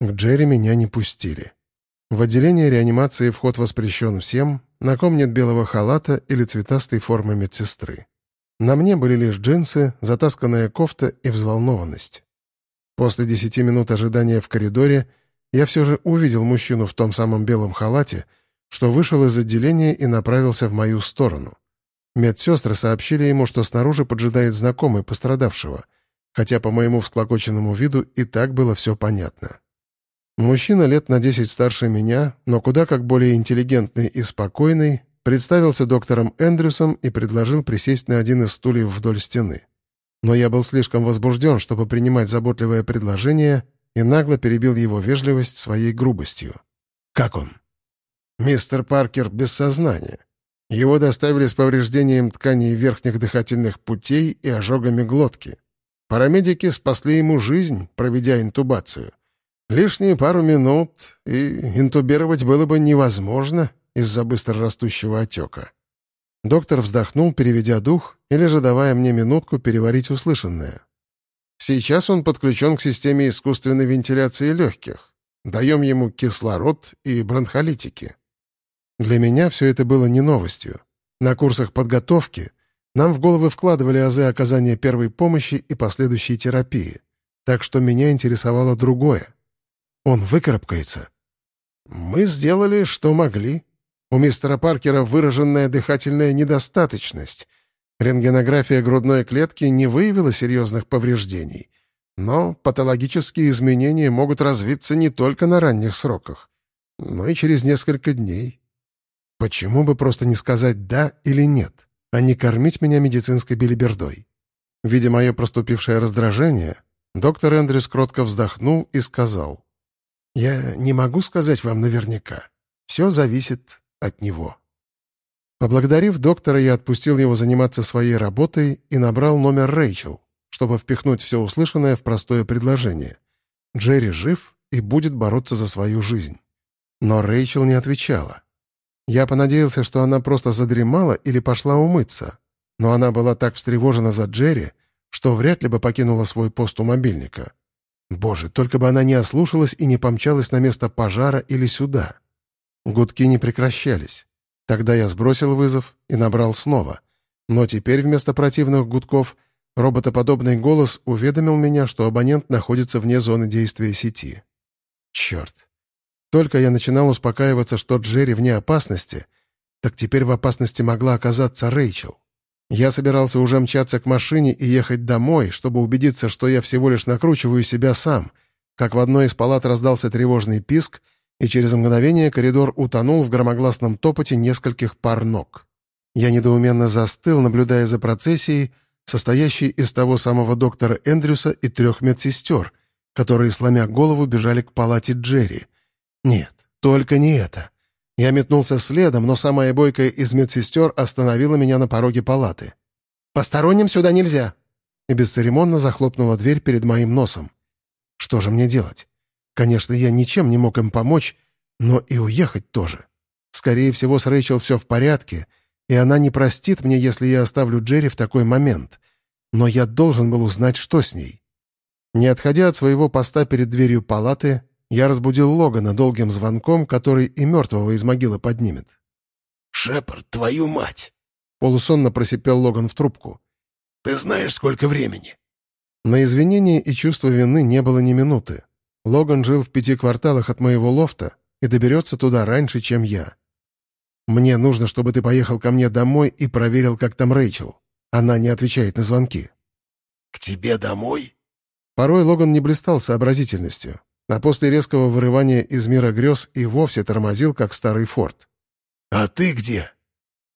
К Джерри меня не пустили. В отделение реанимации вход воспрещен всем, на ком нет белого халата или цветастой формы медсестры. На мне были лишь джинсы, затасканная кофта и взволнованность. После десяти минут ожидания в коридоре я все же увидел мужчину в том самом белом халате, что вышел из отделения и направился в мою сторону. Медсестры сообщили ему, что снаружи поджидает знакомый пострадавшего, хотя по моему всклокоченному виду и так было все понятно. Мужчина лет на десять старше меня, но куда как более интеллигентный и спокойный, представился доктором Эндрюсом и предложил присесть на один из стульев вдоль стены. Но я был слишком возбужден, чтобы принимать заботливое предложение, и нагло перебил его вежливость своей грубостью. «Как он?» «Мистер Паркер без сознания. Его доставили с повреждением тканей верхних дыхательных путей и ожогами глотки. Парамедики спасли ему жизнь, проведя интубацию. Лишние пару минут, и интубировать было бы невозможно из-за быстро растущего отека». Доктор вздохнул, переведя дух, или же давая мне минутку переварить услышанное. Сейчас он подключен к системе искусственной вентиляции легких. Даем ему кислород и бронхолитики. Для меня все это было не новостью. На курсах подготовки нам в головы вкладывали азы оказания первой помощи и последующей терапии. Так что меня интересовало другое. Он выкарабкается. Мы сделали, что могли. У мистера Паркера выраженная дыхательная недостаточность — Рентгенография грудной клетки не выявила серьезных повреждений, но патологические изменения могут развиться не только на ранних сроках, но и через несколько дней. Почему бы просто не сказать «да» или «нет», а не кормить меня медицинской билибердой? Видя мое проступившее раздражение, доктор Эндрюс кротко вздохнул и сказал, «Я не могу сказать вам наверняка. Все зависит от него». Поблагодарив доктора, я отпустил его заниматься своей работой и набрал номер Рэйчел, чтобы впихнуть все услышанное в простое предложение. Джерри жив и будет бороться за свою жизнь. Но Рэйчел не отвечала. Я понадеялся, что она просто задремала или пошла умыться, но она была так встревожена за Джерри, что вряд ли бы покинула свой пост у мобильника. Боже, только бы она не ослушалась и не помчалась на место пожара или сюда. Гудки не прекращались. Тогда я сбросил вызов и набрал снова. Но теперь вместо противных гудков роботоподобный голос уведомил меня, что абонент находится вне зоны действия сети. Черт. Только я начинал успокаиваться, что Джерри вне опасности, так теперь в опасности могла оказаться Рэйчел. Я собирался уже мчаться к машине и ехать домой, чтобы убедиться, что я всего лишь накручиваю себя сам, как в одной из палат раздался тревожный писк — и через мгновение коридор утонул в громогласном топоте нескольких пар ног. Я недоуменно застыл, наблюдая за процессией, состоящей из того самого доктора Эндрюса и трех медсестер, которые, сломя голову, бежали к палате Джерри. Нет, только не это. Я метнулся следом, но самая бойкая из медсестер остановила меня на пороге палаты. «Посторонним сюда нельзя!» и бесцеремонно захлопнула дверь перед моим носом. Что же мне делать? Конечно, я ничем не мог им помочь, но и уехать тоже. Скорее всего, с Рэйчел все в порядке, и она не простит мне, если я оставлю Джерри в такой момент. Но я должен был узнать, что с ней. Не отходя от своего поста перед дверью палаты, я разбудил Логана долгим звонком, который и мертвого из могилы поднимет. «Шепард, твою мать!» — полусонно просипел Логан в трубку. «Ты знаешь, сколько времени?» На извинения и чувство вины не было ни минуты. Логан жил в пяти кварталах от моего лофта и доберется туда раньше, чем я. Мне нужно, чтобы ты поехал ко мне домой и проверил, как там Рэйчел. Она не отвечает на звонки». «К тебе домой?» Порой Логан не блистал сообразительностью, а после резкого вырывания из мира грез и вовсе тормозил, как старый форт. «А ты где?»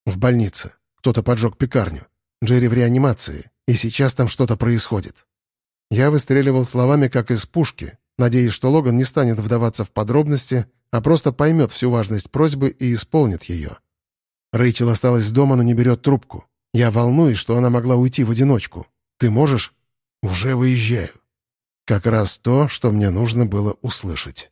«В больнице. Кто-то поджег пекарню. Джерри в реанимации, и сейчас там что-то происходит». Я выстреливал словами, как из пушки, надеясь, что Логан не станет вдаваться в подробности, а просто поймет всю важность просьбы и исполнит ее. Рэйчел осталась дома, но не берет трубку. Я волнуюсь, что она могла уйти в одиночку. Ты можешь? Уже выезжаю. Как раз то, что мне нужно было услышать.